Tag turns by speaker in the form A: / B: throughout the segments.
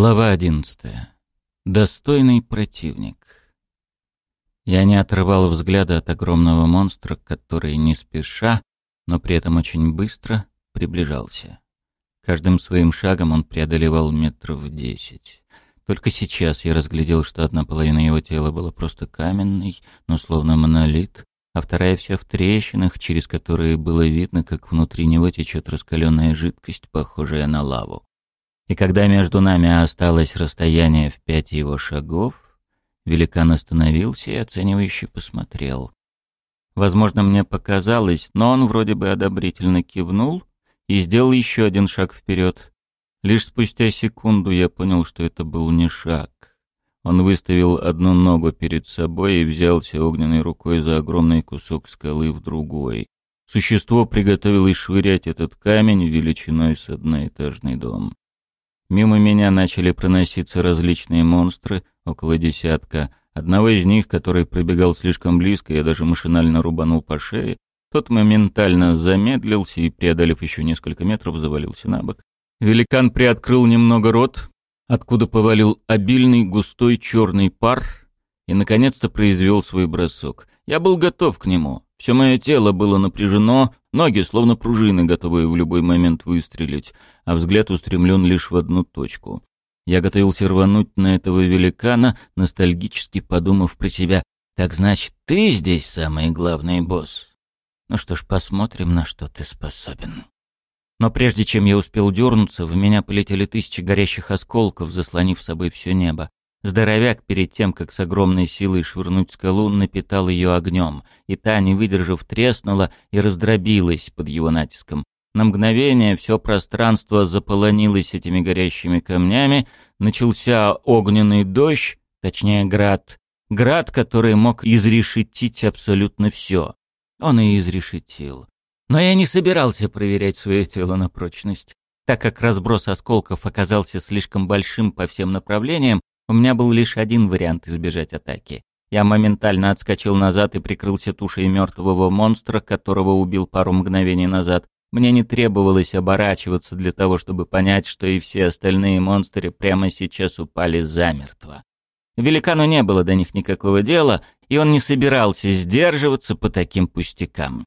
A: Глава одиннадцатая. Достойный противник. Я не отрывал взгляда от огромного монстра, который не спеша, но при этом очень быстро приближался. Каждым своим шагом он преодолевал метров десять. Только сейчас я разглядел, что одна половина его тела была просто каменной, но словно монолит, а вторая вся в трещинах, через которые было видно, как внутри него течет раскаленная жидкость, похожая на лаву. И когда между нами осталось расстояние в пять его шагов, великан остановился и оценивающе посмотрел. Возможно, мне показалось, но он вроде бы одобрительно кивнул и сделал еще один шаг вперед. Лишь спустя секунду я понял, что это был не шаг. Он выставил одну ногу перед собой и взялся огненной рукой за огромный кусок скалы в другой. Существо приготовилось швырять этот камень величиной с одноэтажный дом. Мимо меня начали проноситься различные монстры, около десятка. Одного из них, который пробегал слишком близко, я даже машинально рубанул по шее. Тот моментально замедлился и, преодолев еще несколько метров, завалился на бок. Великан приоткрыл немного рот, откуда повалил обильный густой черный пар и, наконец-то, произвел свой бросок. Я был готов к нему. Все мое тело было напряжено, ноги словно пружины, готовые в любой момент выстрелить, а взгляд устремлен лишь в одну точку. Я готовился рвануть на этого великана, ностальгически подумав про себя. «Так значит, ты здесь самый главный босс?» «Ну что ж, посмотрим, на что ты способен». Но прежде чем я успел дернуться, в меня полетели тысячи горящих осколков, заслонив собой все небо. Здоровяк перед тем, как с огромной силой швырнуть скалу, напитал ее огнем, и та, не выдержав, треснула и раздробилась под его натиском. На мгновение все пространство заполонилось этими горящими камнями, начался огненный дождь, точнее град, град, который мог изрешетить абсолютно все. Он и изрешетил. Но я не собирался проверять свое тело на прочность. Так как разброс осколков оказался слишком большим по всем направлениям, у меня был лишь один вариант избежать атаки. Я моментально отскочил назад и прикрылся тушей мертвого монстра, которого убил пару мгновений назад. Мне не требовалось оборачиваться для того, чтобы понять, что и все остальные монстры прямо сейчас упали замертво. Великану не было до них никакого дела, и он не собирался сдерживаться по таким пустякам.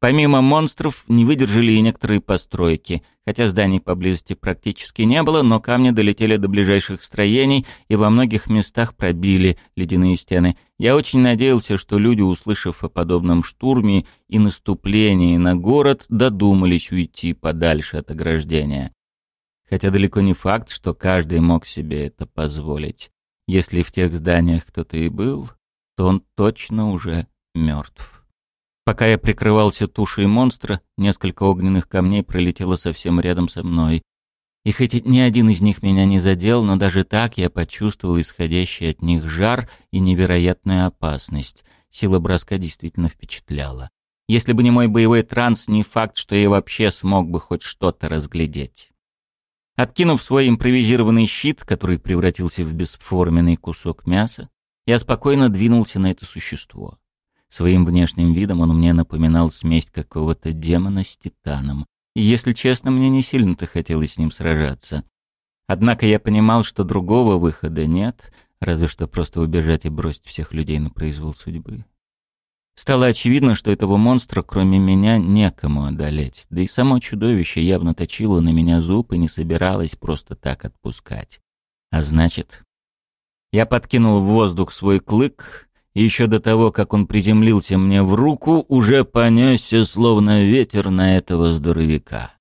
A: Помимо монстров, не выдержали и некоторые постройки. Хотя зданий поблизости практически не было, но камни долетели до ближайших строений и во многих местах пробили ледяные стены. Я очень надеялся, что люди, услышав о подобном штурме и наступлении на город, додумались уйти подальше от ограждения. Хотя далеко не факт, что каждый мог себе это позволить. Если в тех зданиях кто-то и был, то он точно уже мертв. Пока я прикрывался тушей монстра, несколько огненных камней пролетело совсем рядом со мной. И хоть ни один из них меня не задел, но даже так я почувствовал исходящий от них жар и невероятную опасность. Сила броска действительно впечатляла. Если бы не мой боевой транс, не факт, что я вообще смог бы хоть что-то разглядеть. Откинув свой импровизированный щит, который превратился в бесформенный кусок мяса, я спокойно двинулся на это существо. Своим внешним видом он мне напоминал смесь какого-то демона с титаном. И, если честно, мне не сильно-то хотелось с ним сражаться. Однако я понимал, что другого выхода нет, разве что просто убежать и бросить всех людей на произвол судьбы. Стало очевидно, что этого монстра, кроме меня, некому одолеть, да и само чудовище явно точило на меня зуб и не собиралось просто так отпускать. А значит... Я подкинул в воздух свой клык еще до того, как он приземлился мне в руку, уже понесся, словно ветер на этого здоровяка.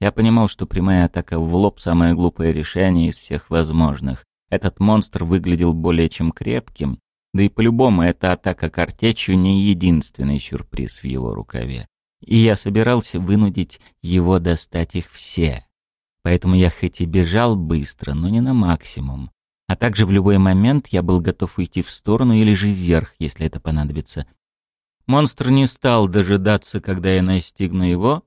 A: Я понимал, что прямая атака в лоб — самое глупое решение из всех возможных. Этот монстр выглядел более чем крепким, да и по-любому эта атака картечью не единственный сюрприз в его рукаве. И я собирался вынудить его достать их все. Поэтому я хоть и бежал быстро, но не на максимум. А также в любой момент я был готов уйти в сторону или же вверх, если это понадобится. Монстр не стал дожидаться, когда я настигну его,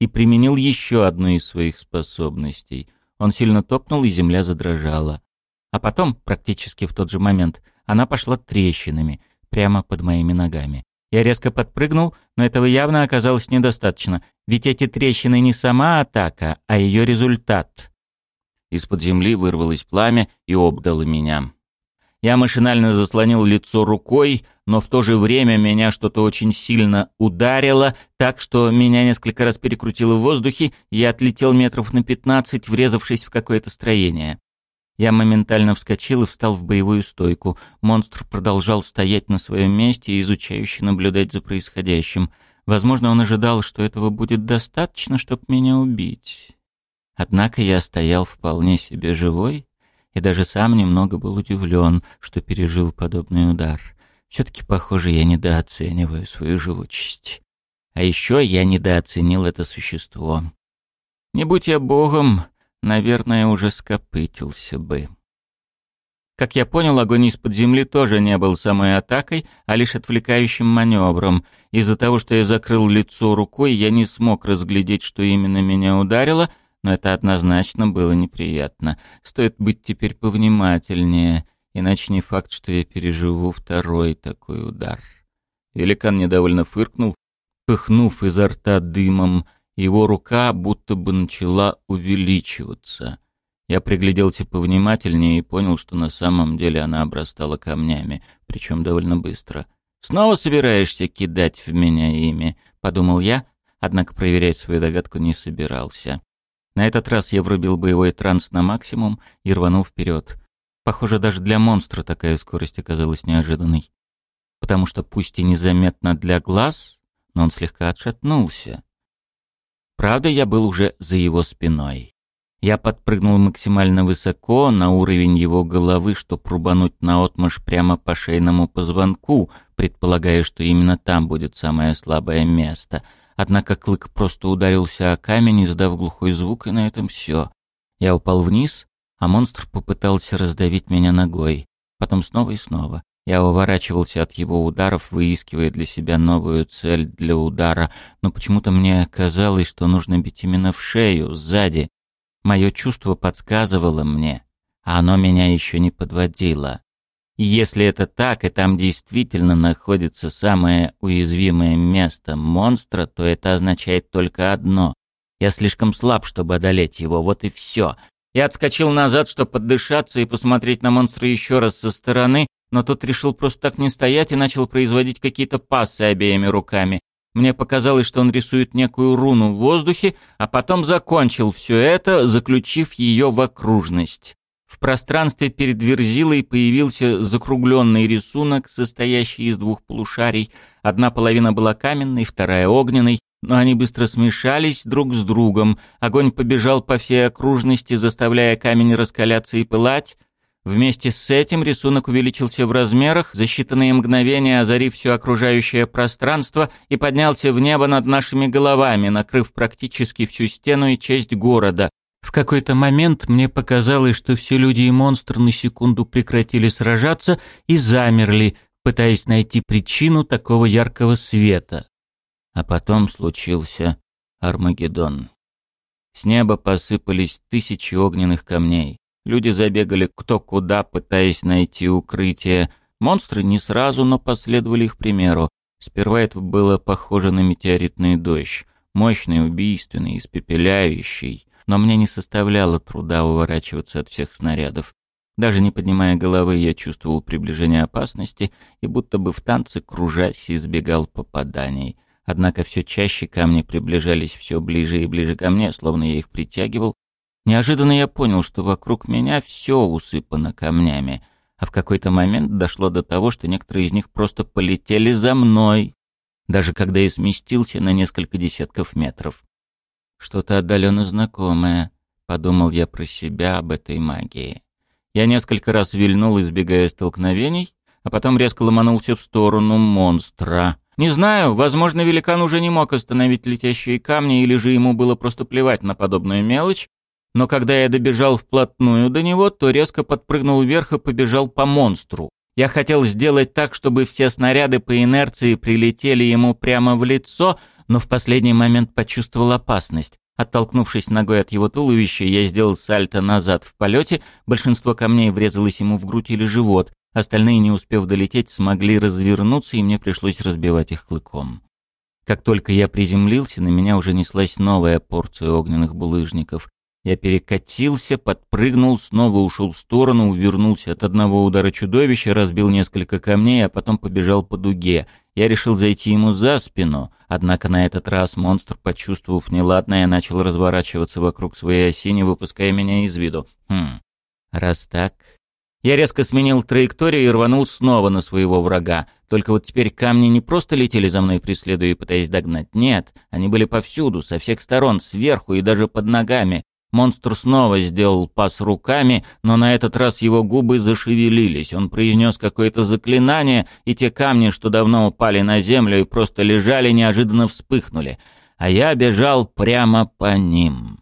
A: и применил еще одну из своих способностей. Он сильно топнул, и земля задрожала. А потом, практически в тот же момент, она пошла трещинами, прямо под моими ногами. Я резко подпрыгнул, но этого явно оказалось недостаточно, ведь эти трещины не сама атака, а ее результат — Из-под земли вырвалось пламя и обдало меня. Я машинально заслонил лицо рукой, но в то же время меня что-то очень сильно ударило, так что меня несколько раз перекрутило в воздухе, и я отлетел метров на пятнадцать, врезавшись в какое-то строение. Я моментально вскочил и встал в боевую стойку. Монстр продолжал стоять на своем месте и изучающе наблюдать за происходящим. Возможно, он ожидал, что этого будет достаточно, чтобы меня убить. Однако я стоял вполне себе живой и даже сам немного был удивлен, что пережил подобный удар. Все-таки, похоже, я недооцениваю свою живучесть. А еще я недооценил это существо. Не будь я богом, наверное, уже скопытился бы. Как я понял, огонь из-под земли тоже не был самой атакой, а лишь отвлекающим маневром. Из-за того, что я закрыл лицо рукой, я не смог разглядеть, что именно меня ударило — но это однозначно было неприятно. Стоит быть теперь повнимательнее, иначе не факт, что я переживу второй такой удар. Великан недовольно фыркнул, пыхнув изо рта дымом, его рука будто бы начала увеличиваться. Я пригляделся повнимательнее и понял, что на самом деле она обрастала камнями, причем довольно быстро. «Снова собираешься кидать в меня ими?» — подумал я, однако проверять свою догадку не собирался. На этот раз я врубил боевой транс на максимум и рванул вперед. Похоже, даже для монстра такая скорость оказалась неожиданной. Потому что пусть и незаметно для глаз, но он слегка отшатнулся. Правда, я был уже за его спиной. Я подпрыгнул максимально высоко, на уровень его головы, чтобы рубануть наотмашь прямо по шейному позвонку, предполагая, что именно там будет самое слабое место — Однако клык просто ударился о камень, издав глухой звук, и на этом все. Я упал вниз, а монстр попытался раздавить меня ногой. Потом снова и снова. Я уворачивался от его ударов, выискивая для себя новую цель для удара, но почему-то мне казалось, что нужно бить именно в шею, сзади. Мое чувство подсказывало мне, а оно меня еще не подводило. Если это так, и там действительно находится самое уязвимое место монстра, то это означает только одно. Я слишком слаб, чтобы одолеть его, вот и все. Я отскочил назад, чтобы поддышаться и посмотреть на монстра еще раз со стороны, но тот решил просто так не стоять и начал производить какие-то пассы обеими руками. Мне показалось, что он рисует некую руну в воздухе, а потом закончил все это, заключив ее в окружность. В пространстве перед Верзилой появился закругленный рисунок, состоящий из двух полушарий. Одна половина была каменной, вторая — огненной, но они быстро смешались друг с другом. Огонь побежал по всей окружности, заставляя камень раскаляться и пылать. Вместе с этим рисунок увеличился в размерах, за считанные мгновения озарив все окружающее пространство и поднялся в небо над нашими головами, накрыв практически всю стену и часть города, в какой-то момент мне показалось, что все люди и монстры на секунду прекратили сражаться и замерли, пытаясь найти причину такого яркого света. А потом случился Армагеддон. С неба посыпались тысячи огненных камней. Люди забегали кто куда, пытаясь найти укрытие. Монстры не сразу, но последовали их примеру. Сперва это было похоже на метеоритный дождь. Мощный, убийственный, испепеляющий но мне не составляло труда уворачиваться от всех снарядов. Даже не поднимая головы, я чувствовал приближение опасности и будто бы в танце, кружась, избегал попаданий. Однако все чаще камни приближались все ближе и ближе ко мне, словно я их притягивал. Неожиданно я понял, что вокруг меня все усыпано камнями, а в какой-то момент дошло до того, что некоторые из них просто полетели за мной, даже когда я сместился на несколько десятков метров. Что-то отдаленно знакомое, подумал я про себя об этой магии. Я несколько раз вильнул, избегая столкновений, а потом резко ломанулся в сторону монстра. Не знаю, возможно, великан уже не мог остановить летящие камни, или же ему было просто плевать на подобную мелочь, но когда я добежал вплотную до него, то резко подпрыгнул вверх и побежал по монстру. Я хотел сделать так, чтобы все снаряды по инерции прилетели ему прямо в лицо, но в последний момент почувствовал опасность. Оттолкнувшись ногой от его туловища, я сделал сальто назад в полете, большинство камней врезалось ему в грудь или живот, остальные, не успев долететь, смогли развернуться, и мне пришлось разбивать их клыком. Как только я приземлился, на меня уже неслась новая порция огненных булыжников. Я перекатился, подпрыгнул, снова ушел в сторону, увернулся от одного удара чудовища, разбил несколько камней, а потом побежал по дуге. Я решил зайти ему за спину, однако на этот раз монстр, почувствовав неладное, начал разворачиваться вокруг своей оси, не выпуская меня из виду. Хм, раз так... Я резко сменил траекторию и рванул снова на своего врага. Только вот теперь камни не просто летели за мной, преследуя и пытаясь догнать. Нет, они были повсюду, со всех сторон, сверху и даже под ногами. Монстр снова сделал пас руками, но на этот раз его губы зашевелились. Он произнес какое-то заклинание, и те камни, что давно упали на землю и просто лежали, неожиданно вспыхнули. А я бежал прямо по ним.